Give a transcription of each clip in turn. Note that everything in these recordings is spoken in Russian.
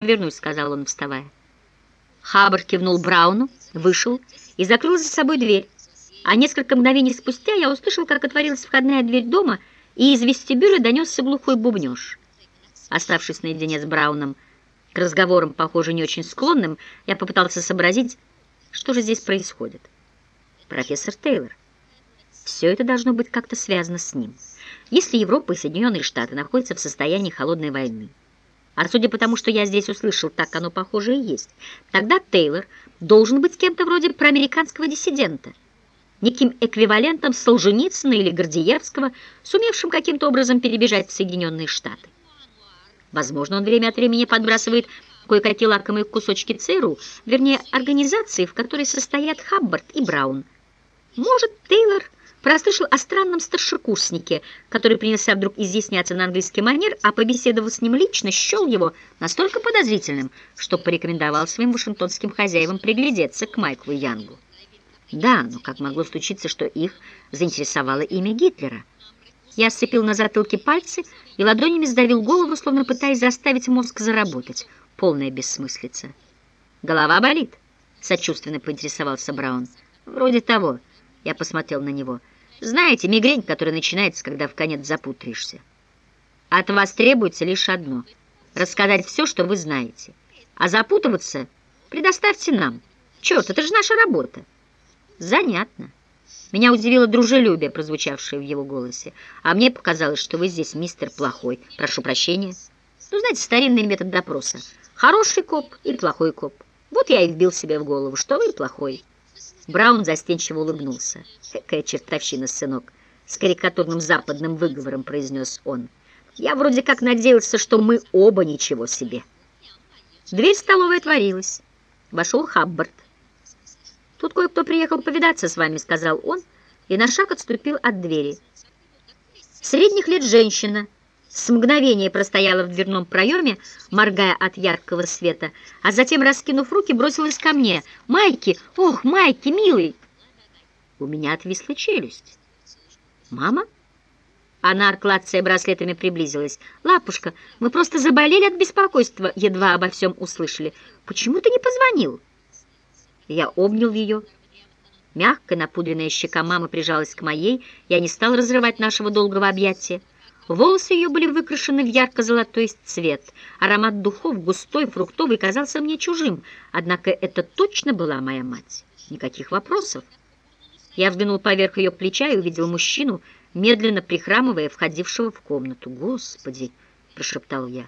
вернусь», — сказал он, вставая. Хаббард кивнул Брауну, вышел и закрыл за собой дверь. А несколько мгновений спустя я услышал, как отворилась входная дверь дома, и из вестибюля донесся глухой бубнеж. Оставшись наедине с Брауном, к разговорам, похоже, не очень склонным, я попытался сообразить, что же здесь происходит. Профессор Тейлор. Все это должно быть как-то связано с ним. Если Европа и Соединенные Штаты находятся в состоянии холодной войны, а судя по тому, что я здесь услышал, так оно похоже и есть, тогда Тейлор должен быть кем-то вроде проамериканского диссидента, неким эквивалентом Солженицына или Гордиевского, сумевшим каким-то образом перебежать в Соединенные Штаты. Возможно, он время от времени подбрасывает кое-какие лакомые кусочки ЦРУ, вернее, организации, в которой состоят Хаббард и Браун. Может, Тейлор прослышал о странном старшекурснике, который принялся вдруг изъясняться на английский манер, а побеседовав с ним лично, счел его настолько подозрительным, что порекомендовал своим вашингтонским хозяевам приглядеться к Майклу Янгу. Да, но как могло случиться, что их заинтересовало имя Гитлера? Я сцепил на затылке пальцы и ладонями сдавил голову, словно пытаясь заставить мозг заработать. Полная бессмыслица. «Голова болит?» — сочувственно поинтересовался Браун. «Вроде того». Я посмотрел на него. Знаете, мигрень, которая начинается, когда в конец запутаешься. От вас требуется лишь одно — рассказать все, что вы знаете. А запутываться предоставьте нам. Черт, это же наша работа. Занятно. Меня удивило дружелюбие, прозвучавшее в его голосе. А мне показалось, что вы здесь мистер плохой. Прошу прощения. Ну, знаете, старинный метод допроса. Хороший коп и плохой коп. Вот я и вбил себе в голову, что вы плохой. Браун застенчиво улыбнулся. «Какая чертовщина, сынок!» С карикатурным западным выговором произнес он. «Я вроде как надеялся, что мы оба ничего себе». Дверь столовой отворилась. Вошел Хаббард. «Тут кое-кто приехал повидаться с вами», — сказал он, и на шаг отступил от двери. Средних лет женщина — с мгновения простояла в дверном проеме, моргая от яркого света, а затем, раскинув руки, бросилась ко мне. «Майки! Ох, Майки, милый!» У меня отвисла челюсть. «Мама?» Она, клацая браслетами, приблизилась. «Лапушка, мы просто заболели от беспокойства, едва обо всем услышали. Почему ты не позвонил?» Я обнял ее. Мягкая напудренная щека мамы прижалась к моей, я не стал разрывать нашего долгого объятия. Волосы ее были выкрашены в ярко-золотой цвет. Аромат духов, густой, фруктовый, казался мне чужим. Однако это точно была моя мать. Никаких вопросов. Я взглянул поверх ее плеча и увидел мужчину, медленно прихрамывая, входившего в комнату. «Господи!» — прошептал я.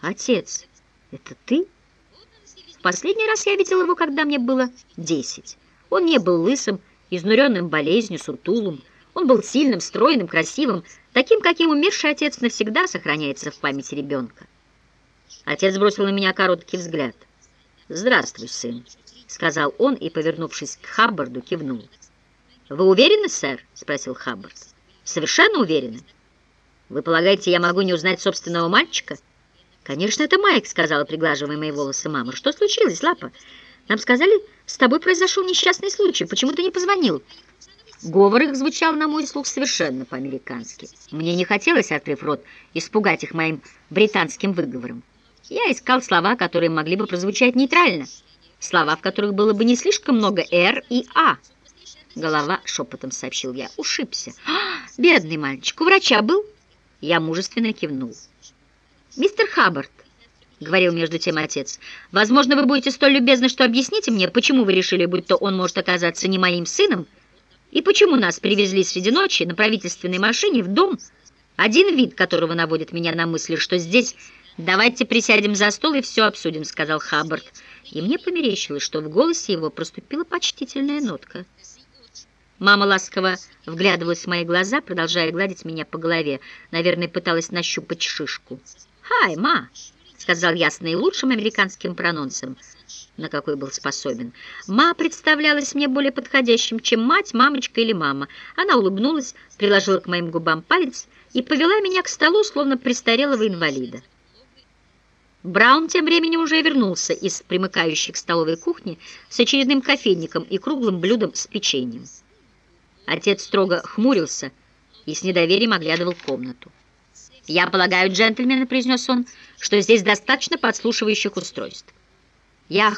«Отец, это ты?» В последний раз я видел его, когда мне было десять. Он не был лысым, изнуренным болезнью, сутулым. Он был сильным, стройным, красивым, таким, каким умерший отец навсегда сохраняется в памяти ребенка. Отец бросил на меня короткий взгляд. «Здравствуй, сын», — сказал он и, повернувшись к Хаббарду, кивнул. «Вы уверены, сэр?» — спросил Хаббард. «Совершенно уверены? Вы полагаете, я могу не узнать собственного мальчика?» «Конечно, это Майк», — сказала, приглаживая мои волосы мама. «Что случилось, Лапа? Нам сказали, с тобой произошел несчастный случай. Почему ты не позвонил?» Говор их звучал на мой слух совершенно по-американски. Мне не хотелось, открыв рот, испугать их моим британским выговором. Я искал слова, которые могли бы прозвучать нейтрально, слова, в которых было бы не слишком много «р» и «а». Голова шепотом сообщил я. Ушибся. «А, бедный мальчик, у врача был?» Я мужественно кивнул. «Мистер Хаббард», — говорил между тем отец, — «возможно, вы будете столь любезны, что объясните мне, почему вы решили, будто он может оказаться не моим сыном, и почему нас привезли среди ночи на правительственной машине в дом, один вид которого наводит меня на мысль, что здесь «давайте присядем за стол и все обсудим», — сказал Хаббард. И мне померещилось, что в голосе его проступила почтительная нотка. Мама ласково вглядывалась в мои глаза, продолжая гладить меня по голове. Наверное, пыталась нащупать шишку. «Хай, ма!» — сказал я с наилучшим американским прононсом на какой был способен. Ма представлялась мне более подходящим, чем мать, мамочка или мама. Она улыбнулась, приложила к моим губам палец и повела меня к столу, словно престарелого инвалида. Браун тем временем уже вернулся из примыкающей к столовой кухни с очередным кофейником и круглым блюдом с печеньем. Отец строго хмурился и с недоверием оглядывал комнату. «Я полагаю, джентльмены», — произнес он, — «что здесь достаточно подслушивающих устройств. Я